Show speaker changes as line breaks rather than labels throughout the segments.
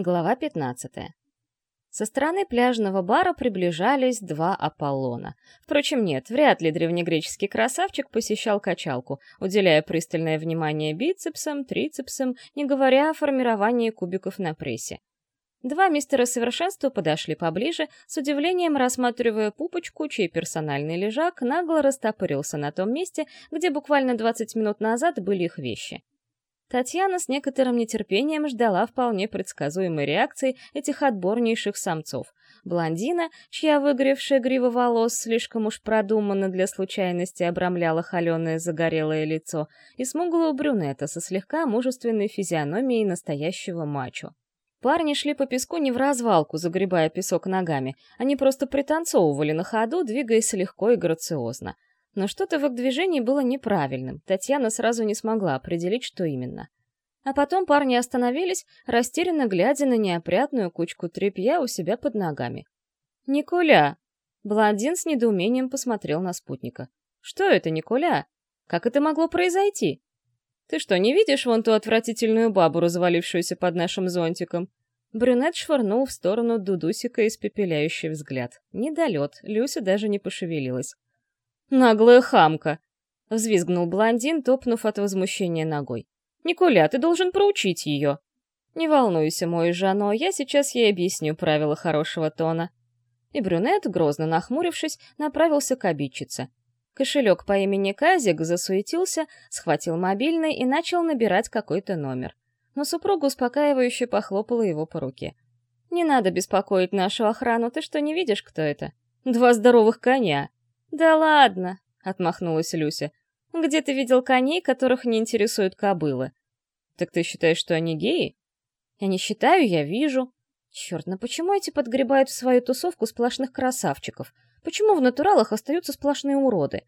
Глава 15. Со стороны пляжного бара приближались два Аполлона. Впрочем, нет, вряд ли древнегреческий красавчик посещал качалку, уделяя пристальное внимание бицепсам, трицепсам, не говоря о формировании кубиков на прессе. Два мистера совершенства подошли поближе, с удивлением рассматривая пупочку, чей персональный лежак нагло растопырился на том месте, где буквально 20 минут назад были их вещи. Татьяна с некоторым нетерпением ждала вполне предсказуемой реакции этих отборнейших самцов. Блондина, чья выгоревшая грива волос слишком уж продуманно для случайности обрамляла холеное загорелое лицо, и смуглого брюнета со слегка мужественной физиономией настоящего мачо. Парни шли по песку не в развалку, загребая песок ногами, они просто пританцовывали на ходу, двигаясь легко и грациозно — но что-то в их движении было неправильным, Татьяна сразу не смогла определить, что именно. А потом парни остановились, растерянно глядя на неопрятную кучку тряпья у себя под ногами. «Николя!» Блондин с недоумением посмотрел на спутника. «Что это, Николя? Как это могло произойти? Ты что, не видишь вон ту отвратительную бабу, развалившуюся под нашим зонтиком?» Брюнет швырнул в сторону Дудусика испепеляющий взгляд. Недолет, Люся даже не пошевелилась. «Наглая хамка!» — взвизгнул блондин, топнув от возмущения ногой. «Николя, ты должен проучить ее!» «Не волнуйся, мой Жано, я сейчас ей объясню правила хорошего тона». И брюнет, грозно нахмурившись, направился к обидчице. Кошелек по имени Казик засуетился, схватил мобильный и начал набирать какой-то номер. Но супруга успокаивающе похлопала его по руке. «Не надо беспокоить нашу охрану, ты что, не видишь, кто это? Два здоровых коня!» «Да ладно!» — отмахнулась Люся. «Где ты видел коней, которых не интересуют кобылы?» «Так ты считаешь, что они геи?» «Я не считаю, я вижу». «Черт, ну почему эти подгребают в свою тусовку сплошных красавчиков? Почему в натуралах остаются сплошные уроды?»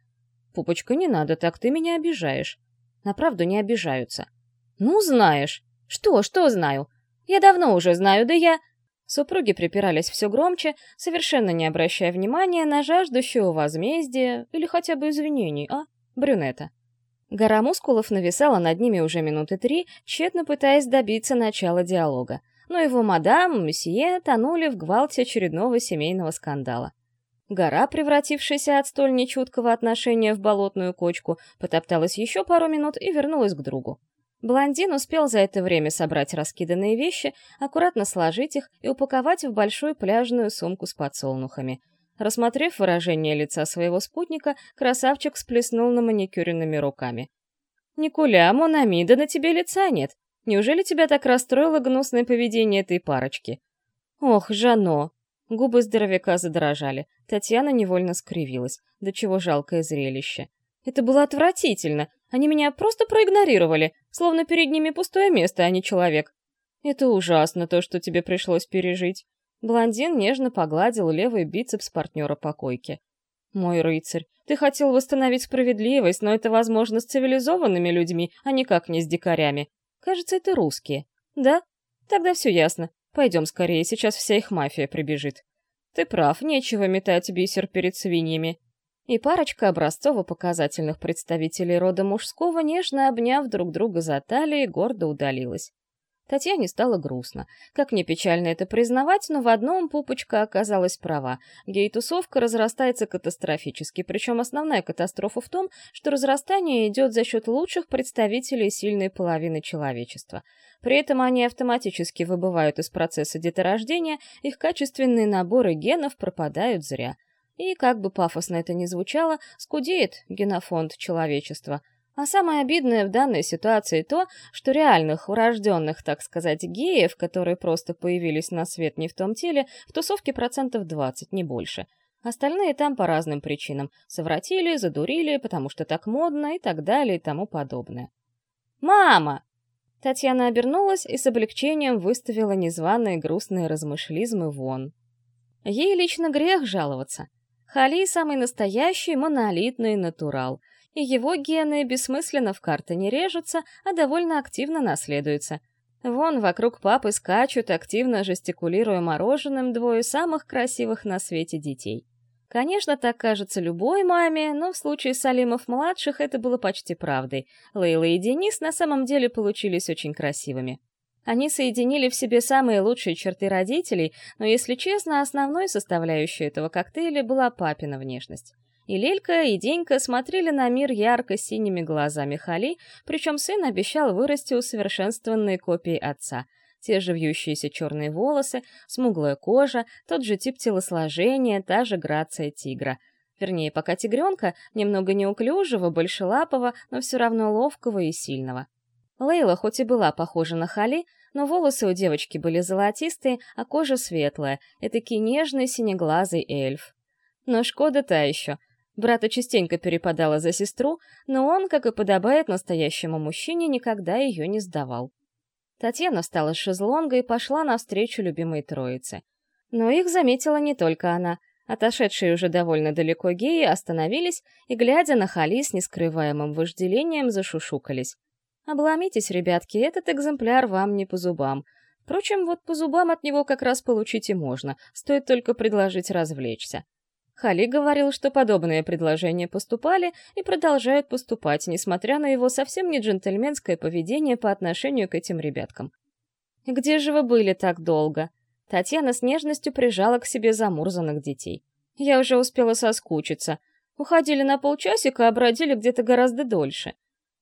«Пупочка, не надо так, ты меня обижаешь». «На правду не обижаются». «Ну, знаешь». «Что, что знаю?» «Я давно уже знаю, да я...» Супруги припирались все громче, совершенно не обращая внимания на жаждущего возмездия или хотя бы извинений, а? Брюнета. Гора мускулов нависала над ними уже минуты три, тщетно пытаясь добиться начала диалога. Но его мадам, месье тонули в гвалте очередного семейного скандала. Гора, превратившаяся от столь нечуткого отношения в болотную кочку, потопталась еще пару минут и вернулась к другу. Блондин успел за это время собрать раскиданные вещи, аккуратно сложить их и упаковать в большую пляжную сумку с подсолнухами. Рассмотрев выражение лица своего спутника, красавчик сплеснул на маникюренными руками. «Никуля, Монами, да на тебе лица нет. Неужели тебя так расстроило гнусное поведение этой парочки?» «Ох, Жано!» Губы здоровяка задрожали. Татьяна невольно скривилась. До чего жалкое зрелище. Это было отвратительно. Они меня просто проигнорировали, словно перед ними пустое место, а не человек. Это ужасно, то, что тебе пришлось пережить. Блондин нежно погладил левый бицепс партнера по койке. «Мой рыцарь, ты хотел восстановить справедливость, но это возможно с цивилизованными людьми, а никак не с дикарями. Кажется, это русские. Да? Тогда все ясно. Пойдем скорее, сейчас вся их мафия прибежит. Ты прав, нечего метать бисер перед свиньями и парочка образцово-показательных представителей рода мужского, нежно обняв друг друга за талии, гордо удалилась. Татьяне стало грустно. Как не печально это признавать, но в одном пупочка оказалась права. Гей-тусовка разрастается катастрофически, причем основная катастрофа в том, что разрастание идет за счет лучших представителей сильной половины человечества. При этом они автоматически выбывают из процесса деторождения, их качественные наборы генов пропадают зря — и, как бы пафосно это ни звучало, скудеет генофонд человечества. А самое обидное в данной ситуации то, что реальных, урожденных, так сказать, геев, которые просто появились на свет не в том теле, в тусовке процентов 20, не больше. Остальные там по разным причинам. Совратили, задурили, потому что так модно и так далее и тому подобное. «Мама!» Татьяна обернулась и с облегчением выставила незваные грустные размышлизмы вон. Ей лично грех жаловаться. Хали самый настоящий монолитный натурал, и его гены бессмысленно в карты не режутся, а довольно активно наследуются. Вон вокруг папы скачут, активно жестикулируя мороженым, двое самых красивых на свете детей. Конечно, так кажется любой маме, но в случае Салимов-младших это было почти правдой. Лейла и Денис на самом деле получились очень красивыми. Они соединили в себе самые лучшие черты родителей, но, если честно, основной составляющей этого коктейля была папина внешность. И Лелька, и Денька смотрели на мир ярко-синими глазами Хали, причем сын обещал вырасти усовершенствованной копией отца. Те же вьющиеся черные волосы, смуглая кожа, тот же тип телосложения, та же грация тигра. Вернее, пока тигренка, немного неуклюжего, большелапого, но все равно ловкого и сильного. Лейла хоть и была похожа на Хали, но волосы у девочки были золотистые, а кожа светлая, этакий нежный синеглазый эльф. Но Шкода та еще — Брата частенько перепадала за сестру, но он, как и подобает настоящему мужчине, никогда ее не сдавал. Татьяна встала с шезлонга и пошла навстречу любимой троице. Но их заметила не только она. Отошедшие уже довольно далеко геи остановились и, глядя на Хали с нескрываемым вожделением, зашушукались. «Обломитесь, ребятки, этот экземпляр вам не по зубам. Впрочем, вот по зубам от него как раз получить и можно, стоит только предложить развлечься. Хали говорил, что подобные предложения поступали и продолжают поступать, несмотря на его совсем не джентльменское поведение по отношению к этим ребяткам. «Где же вы были так долго?» Татьяна с нежностью прижала к себе замурзанных детей. «Я уже успела соскучиться. Уходили на полчасика, а бродили где-то гораздо дольше».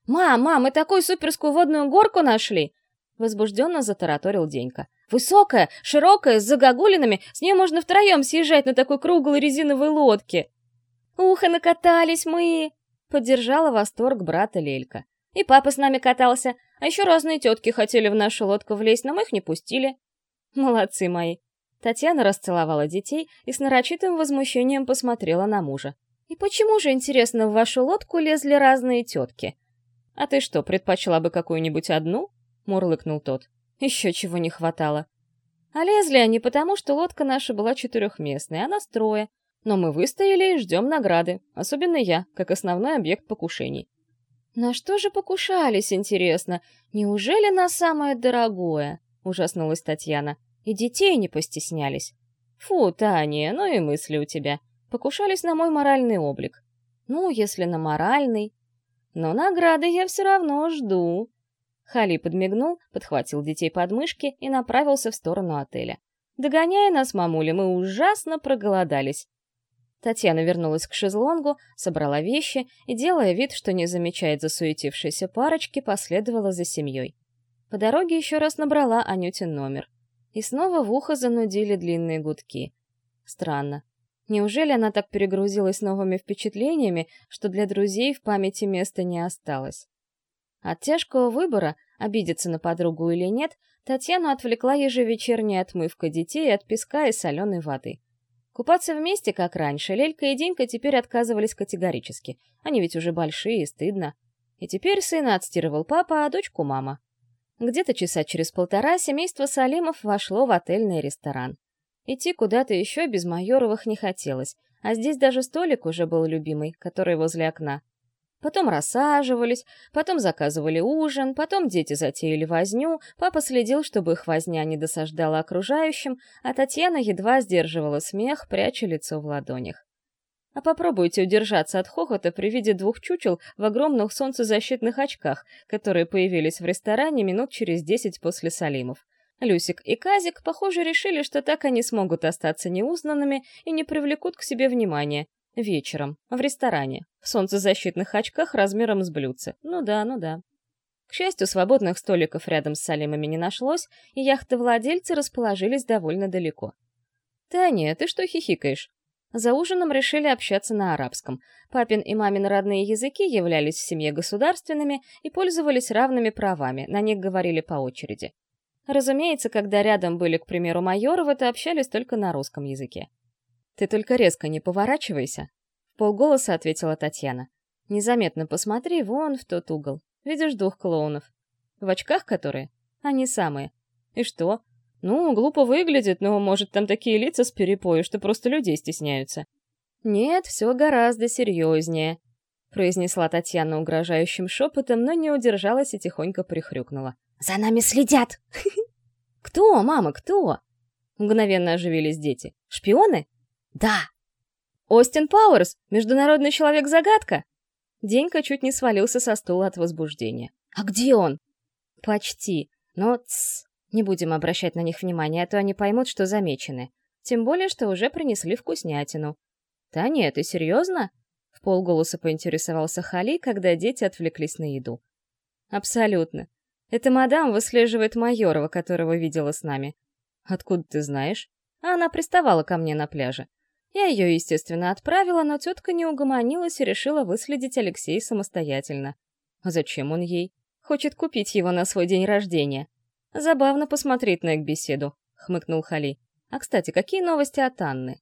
«Мам, мам, мы такую суперскую водную горку нашли!» Возбужденно затараторил Денька. Высокая, широкая, с загогулинами, с ней можно втроем съезжать на такой круглой резиновой лодке. «Ух, и накатались мы!» — поддержала восторг брата Лелька. «И папа с нами катался, а еще разные тетки хотели в нашу лодку влезть, но мы их не пустили». «Молодцы мои!» Татьяна расцеловала детей и с нарочитым возмущением посмотрела на мужа. «И почему же, интересно, в вашу лодку лезли разные тетки?» «А ты что, предпочла бы какую-нибудь одну?» — мурлыкнул тот. Еще чего не хватало. А лезли они потому, что лодка наша была четырехместной, а нас трое. Но мы выстояли и ждем награды, особенно я, как основной объект покушений. На что же покушались, интересно? Неужели на самое дорогое? Ужаснулась Татьяна. И детей не постеснялись. Фу, Таня, ну и мысли у тебя. Покушались на мой моральный облик. Ну, если на моральный. Но награды я все равно жду. Хали подмигнул, подхватил детей под мышки и направился в сторону отеля. Догоняя нас, мамуля, мы ужасно проголодались. Татьяна вернулась к шезлонгу, собрала вещи и, делая вид, что не замечает засуетившейся парочки, последовала за семьей. По дороге еще раз набрала Анютин номер. И снова в ухо занудили длинные гудки. Странно. Неужели она так перегрузилась новыми впечатлениями, что для друзей в памяти места не осталось? От тяжкого выбора, обидеться на подругу или нет, Татьяну отвлекла ежевечерняя отмывка детей от песка и соленой воды. Купаться вместе, как раньше, Лелька и Динка теперь отказывались категорически. Они ведь уже большие и стыдно. И теперь сына отстирывал папа, а дочку мама. Где-то часа через полтора семейство Салимов вошло в отельный ресторан. Идти куда-то еще без Майоровых не хотелось, а здесь даже столик уже был любимый, который возле окна. Потом рассаживались, потом заказывали ужин, потом дети затеяли возню, папа следил, чтобы их возня не досаждала окружающим, а Татьяна едва сдерживала смех, пряча лицо в ладонях. А попробуйте удержаться от хохота при виде двух чучел в огромных солнцезащитных очках, которые появились в ресторане минут через десять после Салимов. Люсик и Казик, похоже, решили, что так они смогут остаться неузнанными и не привлекут к себе внимания, Вечером, в ресторане, в солнцезащитных очках размером с блюдце. Ну да, ну да. К счастью, свободных столиков рядом с Салимами не нашлось, и яхтовладельцы расположились довольно далеко. «Таня, ты что хихикаешь?» За ужином решили общаться на арабском. Папин и мамин родные языки являлись в семье государственными и пользовались равными правами, на них говорили по очереди. Разумеется, когда рядом были, к примеру, Майоровы, то общались только на русском языке. «Ты только резко не поворачивайся», — в полголоса ответила Татьяна. «Незаметно посмотри вон в тот угол. Видишь двух клоунов? В очках которые? Они самые. И что? Ну, глупо выглядит, но, может, там такие лица с перепою, что просто людей стесняются». «Нет, все гораздо серьезнее», — произнесла Татьяна угрожающим шепотом, но не удержалась и тихонько прихрюкнула.
«За нами следят!»
«Кто, мама, кто?» Мгновенно оживились дети. «Шпионы?»
Да.
Остин Пауэрс, международный человек-загадка. Денька чуть не свалился со стула от возбуждения. А где он? Почти. Но тс, Не будем обращать на них внимания, а то они поймут, что замечены. Тем более, что уже принесли вкуснятину. «Да нет, ты серьезно?» — в полголоса поинтересовался Хали, когда дети отвлеклись на еду. «Абсолютно. Это мадам выслеживает Майорова, которого видела с нами. Откуда ты знаешь? А она приставала ко мне на пляже. Я ее, естественно, отправила, но тетка не угомонилась и решила выследить Алексея самостоятельно. А зачем он ей? Хочет купить его на свой день рождения. Забавно посмотреть на их беседу, хмыкнул Хали. А, кстати, какие новости от Анны?